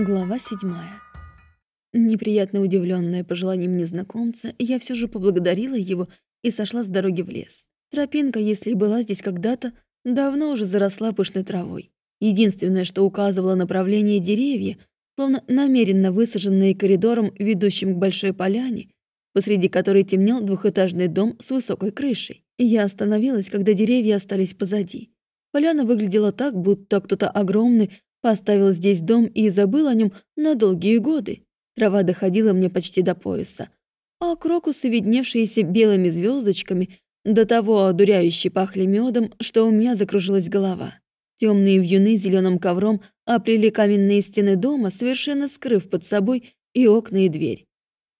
Глава седьмая. Неприятно удивленная пожеланием незнакомца, я все же поблагодарила его и сошла с дороги в лес. Тропинка, если и была здесь когда-то, давно уже заросла пышной травой. Единственное, что указывало направление деревья, словно намеренно высаженные коридором, ведущим к большой поляне, посреди которой темнел двухэтажный дом с высокой крышей. Я остановилась, когда деревья остались позади. Поляна выглядела так, будто кто-то огромный Поставил здесь дом и забыл о нем на долгие годы. Трава доходила мне почти до пояса. А крокусы, видневшиеся белыми звездочками, до того одуряюще пахли медом, что у меня закружилась голова. Темные вьюны зеленым ковром оплели каменные стены дома, совершенно скрыв под собой и окна, и дверь.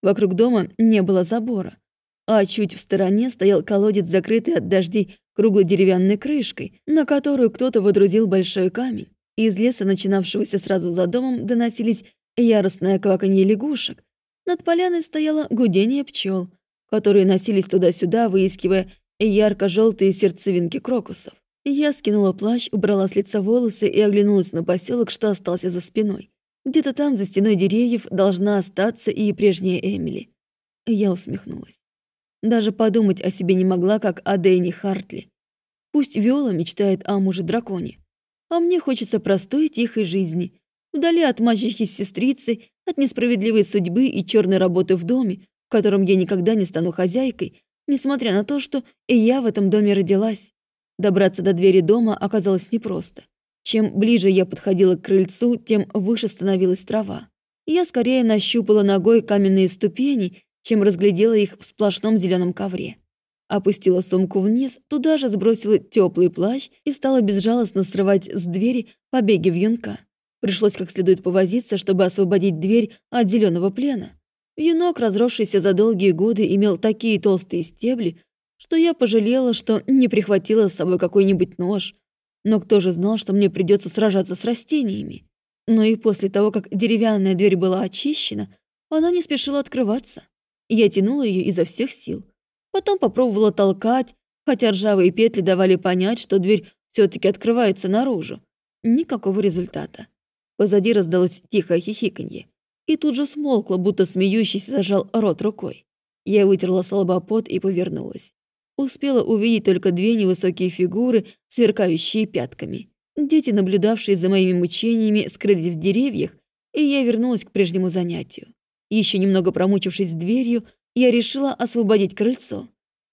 Вокруг дома не было забора, а чуть в стороне стоял колодец, закрытый от дождей круглой деревянной крышкой, на которую кто-то водрузил большой камень. Из леса, начинавшегося сразу за домом, доносились яростное кваканье лягушек. Над поляной стояло гудение пчел, которые носились туда-сюда, выискивая ярко желтые сердцевинки крокусов. Я скинула плащ, убрала с лица волосы и оглянулась на поселок, что остался за спиной. Где-то там, за стеной деревьев, должна остаться и прежняя Эмили. Я усмехнулась. Даже подумать о себе не могла, как о Дэйне Хартли. Пусть Виола мечтает о муже-драконе, а мне хочется простой тихой жизни, вдали от мачехи с сестрицей, от несправедливой судьбы и черной работы в доме, в котором я никогда не стану хозяйкой, несмотря на то, что и я в этом доме родилась. Добраться до двери дома оказалось непросто. Чем ближе я подходила к крыльцу, тем выше становилась трава. Я скорее нащупала ногой каменные ступени, чем разглядела их в сплошном зеленом ковре. Опустила сумку вниз, туда же сбросила теплый плащ и стала безжалостно срывать с двери побеги вьюнка. Пришлось как следует повозиться, чтобы освободить дверь от зеленого плена. Вьюнок, разросшийся за долгие годы, имел такие толстые стебли, что я пожалела, что не прихватила с собой какой-нибудь нож. Но кто же знал, что мне придется сражаться с растениями? Но и после того, как деревянная дверь была очищена, она не спешила открываться. Я тянула ее изо всех сил. Потом попробовала толкать, хотя ржавые петли давали понять, что дверь все таки открывается наружу. Никакого результата. Позади раздалось тихое хихиканье. И тут же смолкло, будто смеющийся зажал рот рукой. Я вытерла с и повернулась. Успела увидеть только две невысокие фигуры, сверкающие пятками. Дети, наблюдавшие за моими мучениями, скрылись в деревьях, и я вернулась к прежнему занятию. Еще немного промучившись дверью, я решила освободить крыльцо.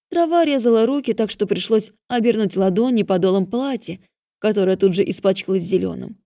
Трава резала руки, так что пришлось обернуть ладони подолом платья, которое тут же испачкалось зеленым.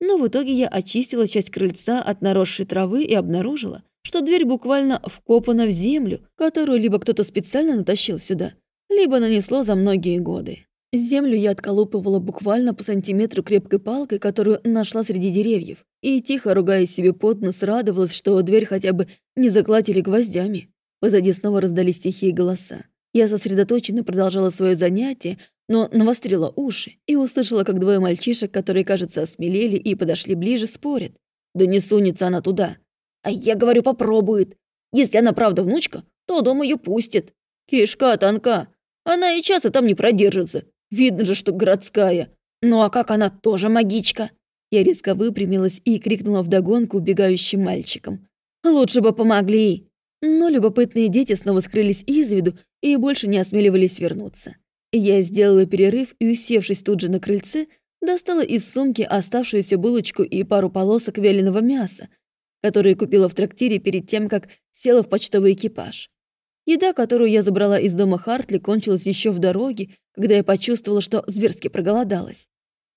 Но в итоге я очистила часть крыльца от наросшей травы и обнаружила, что дверь буквально вкопана в землю, которую либо кто-то специально натащил сюда, либо нанесло за многие годы. Землю я отколупывала буквально по сантиметру крепкой палкой, которую нашла среди деревьев, и, тихо ругая себе под нос, радовалась, что дверь хотя бы не закладили гвоздями. Позади снова раздались тихие голоса. Я сосредоточенно продолжала свое занятие, но навострила уши и услышала, как двое мальчишек, которые, кажется, осмелели и подошли ближе, спорят. «Да не сунется она туда!» «А я говорю, попробует! Если она правда внучка, то дом ее пустит!» «Кишка тонка! Она и часа там не продержится! Видно же, что городская! Ну а как она тоже магичка!» Я резко выпрямилась и крикнула вдогонку убегающим мальчикам. «Лучше бы помогли!» Но любопытные дети снова скрылись из виду и больше не осмеливались вернуться. Я сделала перерыв и, усевшись тут же на крыльце, достала из сумки оставшуюся булочку и пару полосок вяленого мяса, которые купила в трактире перед тем, как села в почтовый экипаж. Еда, которую я забрала из дома Хартли, кончилась еще в дороге, когда я почувствовала, что зверски проголодалась.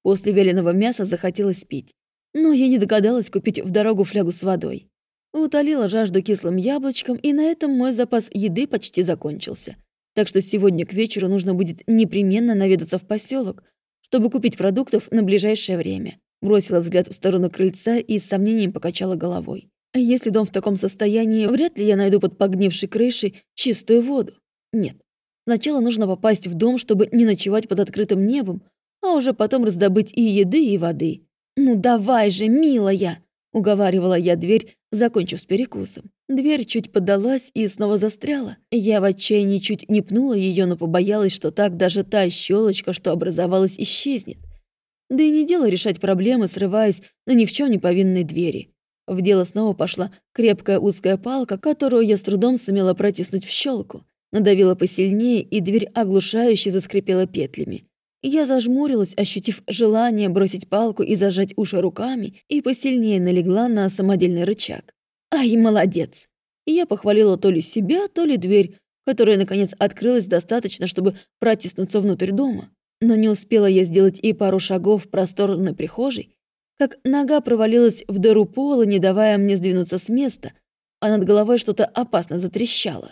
После вяленого мяса захотелось пить. Но я не догадалась купить в дорогу флягу с водой. Утолила жажду кислым яблочком, и на этом мой запас еды почти закончился. Так что сегодня к вечеру нужно будет непременно наведаться в поселок, чтобы купить продуктов на ближайшее время. Бросила взгляд в сторону крыльца и с сомнением покачала головой. Если дом в таком состоянии, вряд ли я найду под погнившей крышей чистую воду. Нет. Сначала нужно попасть в дом, чтобы не ночевать под открытым небом, а уже потом раздобыть и еды, и воды. «Ну давай же, милая!» Уговаривала я дверь, закончив с перекусом. Дверь чуть подалась и снова застряла. Я в отчаянии чуть не пнула ее, но побоялась, что так даже та щелочка, что образовалась, исчезнет. Да и не дело решать проблемы, срываясь на ни в чем не повинной двери. В дело снова пошла крепкая узкая палка, которую я с трудом сумела протиснуть в щелку. Надавила посильнее, и дверь оглушающе заскрипела петлями. Я зажмурилась, ощутив желание бросить палку и зажать уши руками, и посильнее налегла на самодельный рычаг. «Ай, молодец!» Я похвалила то ли себя, то ли дверь, которая, наконец, открылась достаточно, чтобы протиснуться внутрь дома. Но не успела я сделать и пару шагов в просторной прихожей, как нога провалилась в дыру пола, не давая мне сдвинуться с места, а над головой что-то опасно затрещало.